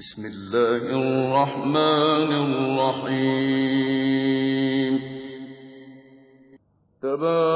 بسم الله الرحمن الرحيم. تبارك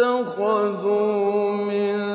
اتَّخَذُوا مِن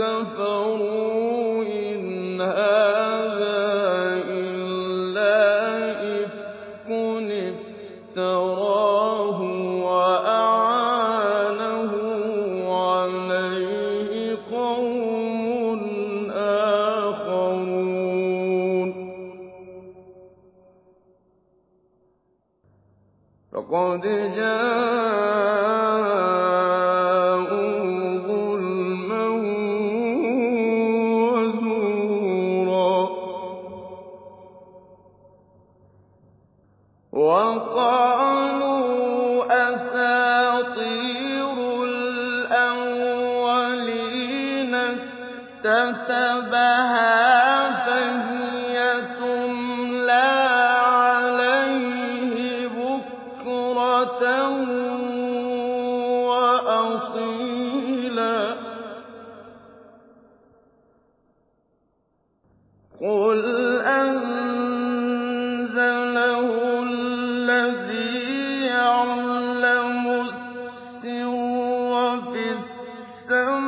كَفَرُوا إِنْ هَٰذَا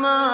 مَا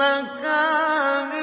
مَّكَانٍ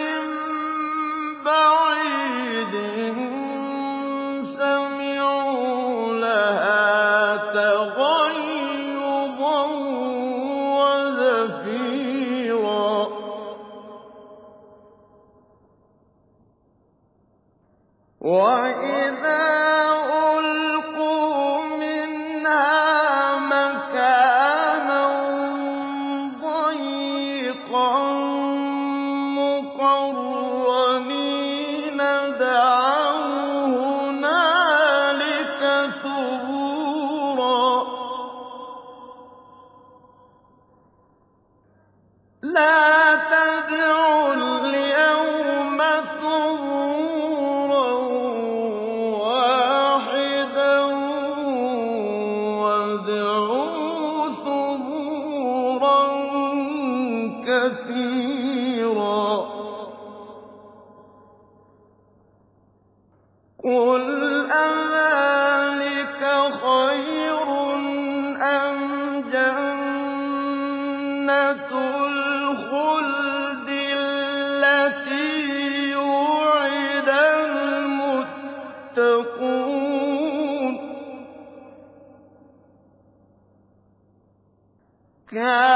كَانَتْ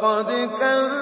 فَقَدْ كَذَّبُوكُم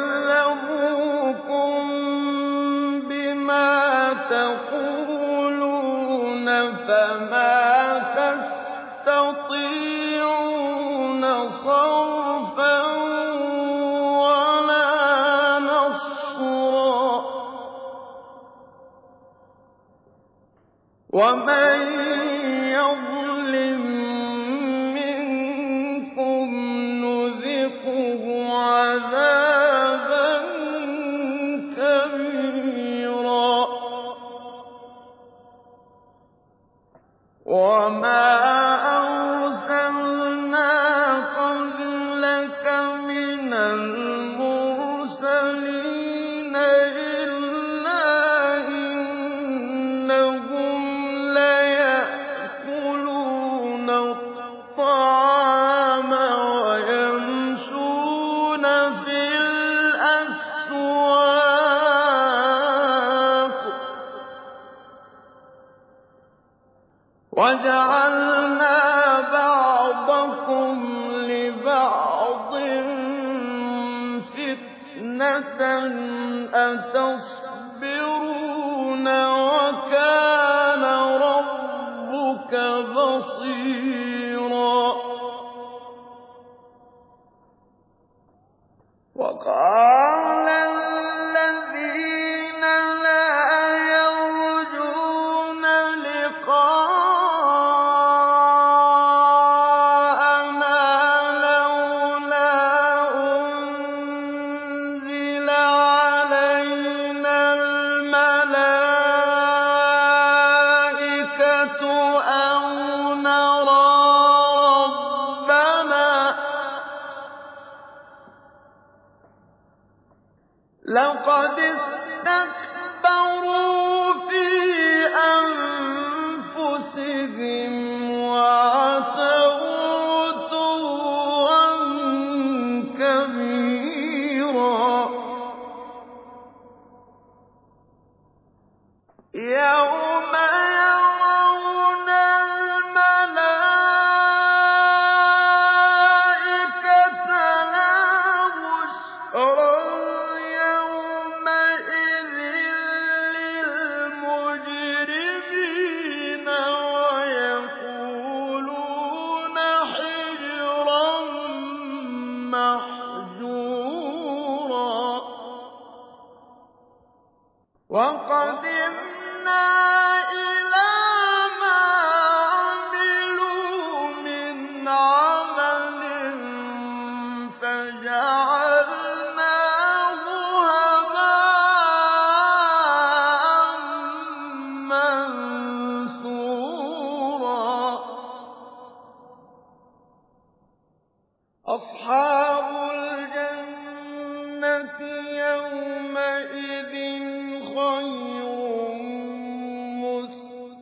وَجَعَلْنَا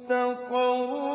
مُّسْتَقَرًّا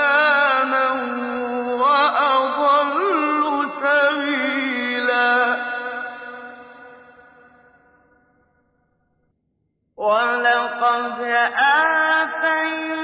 إِيمَانًا وَأَضَلُّ سَبِيلًا. وَلَقَدْ آتَيْنَا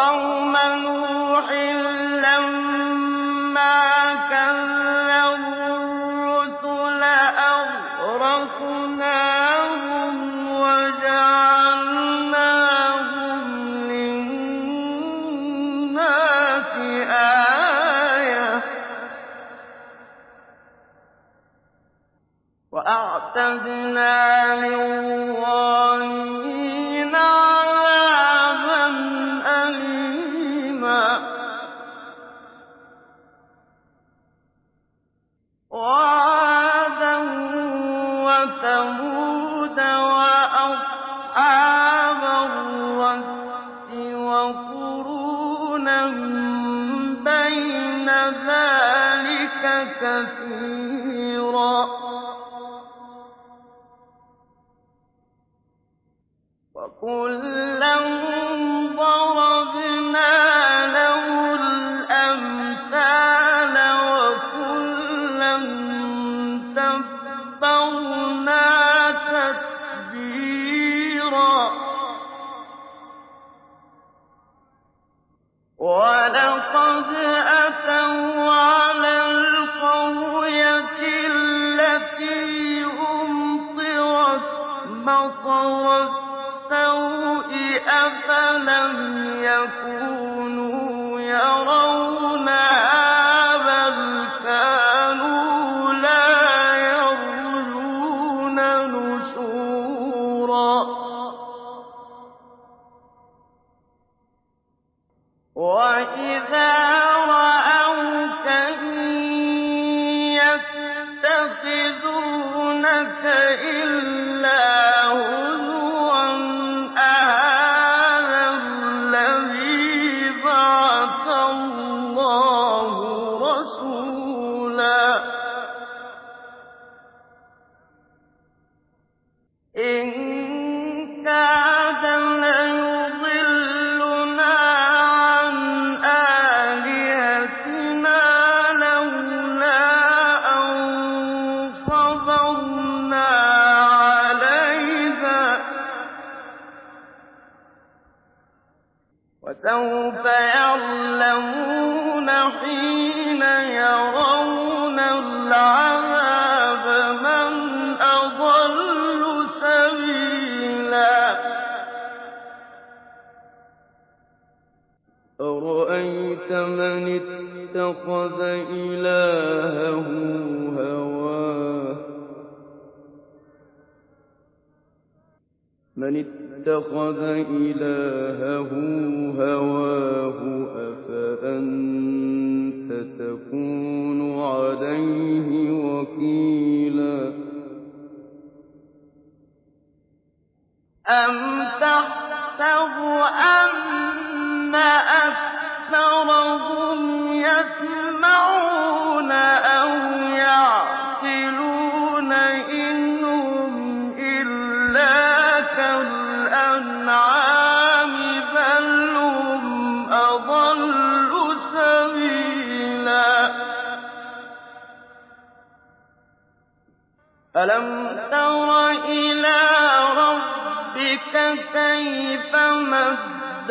قوم نوح لما كذبوا الرسل أغرقناهم وجعلناهم للناس آية. وأعتدنا أَرَأَيْتَ مَنِ اتَّخَذَ إِلَٰهَهُ هَوَاهُ من اتخذ إلهه هواه ۚ أَفَأَنتَ تَكُونُ عَلَيْهِ وَكِيلًا أَمْ تَحْسَبُ أَنَّ أَكْثَرَهُمْ يَسْمَعُونَ أَوْ يَعْقِلُونَ ۚ إِلَّا كَالْأَنْعَامِ ۖ بَلْ هُمْ أَضَلُّ سَبِيلًا أَلَمْ تَرَ إِلَىٰ رَبِّكَ كَيْفَ مَدَّ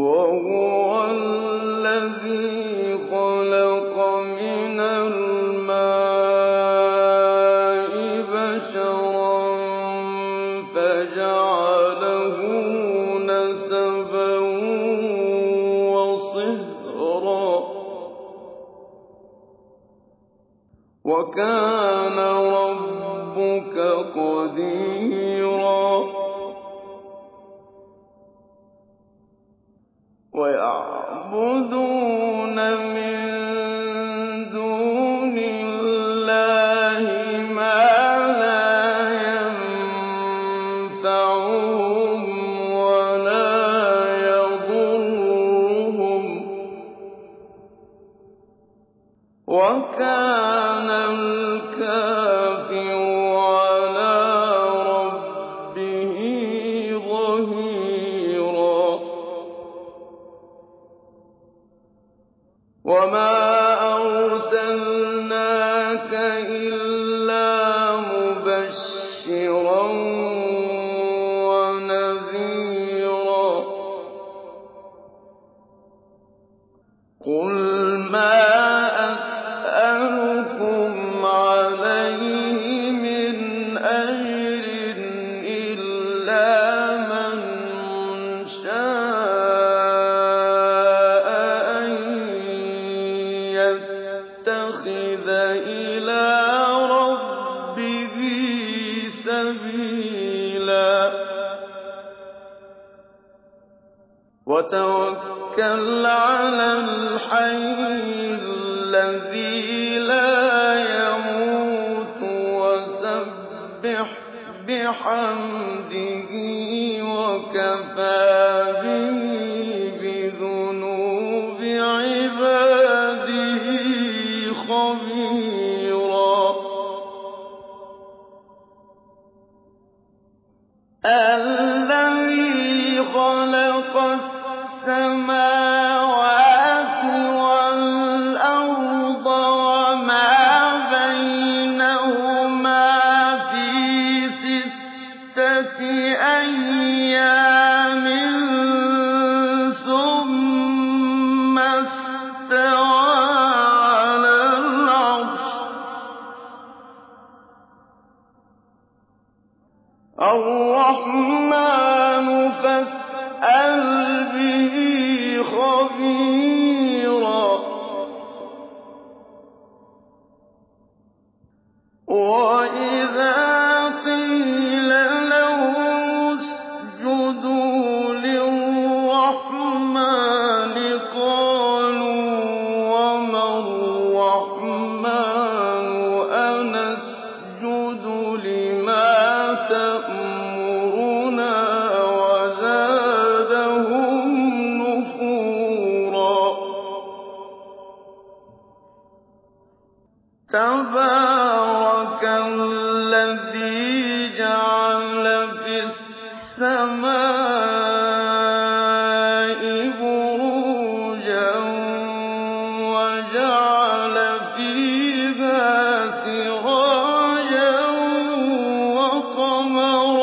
وَهُوَ أَيَّامٍ الثمرات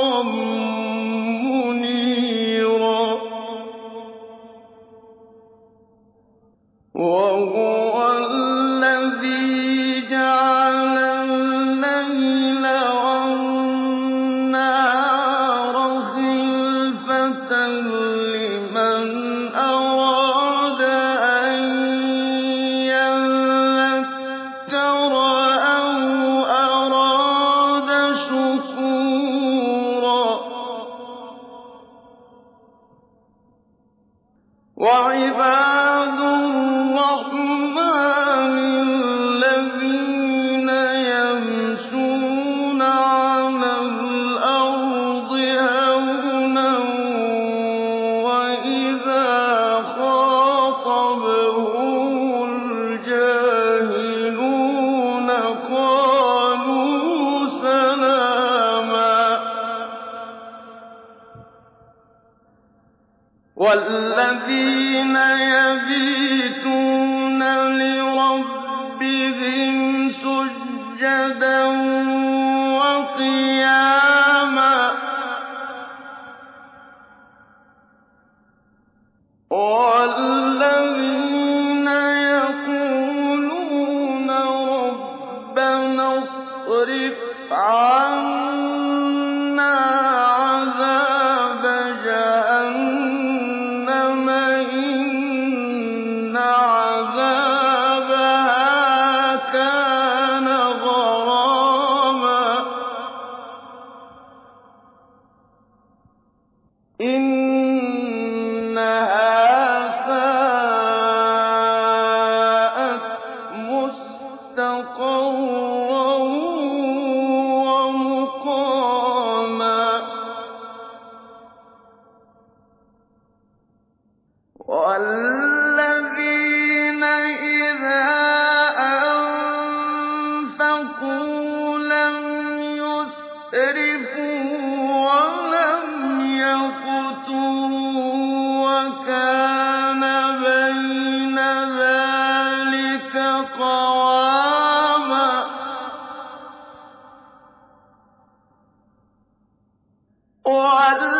وَالَّذِينَ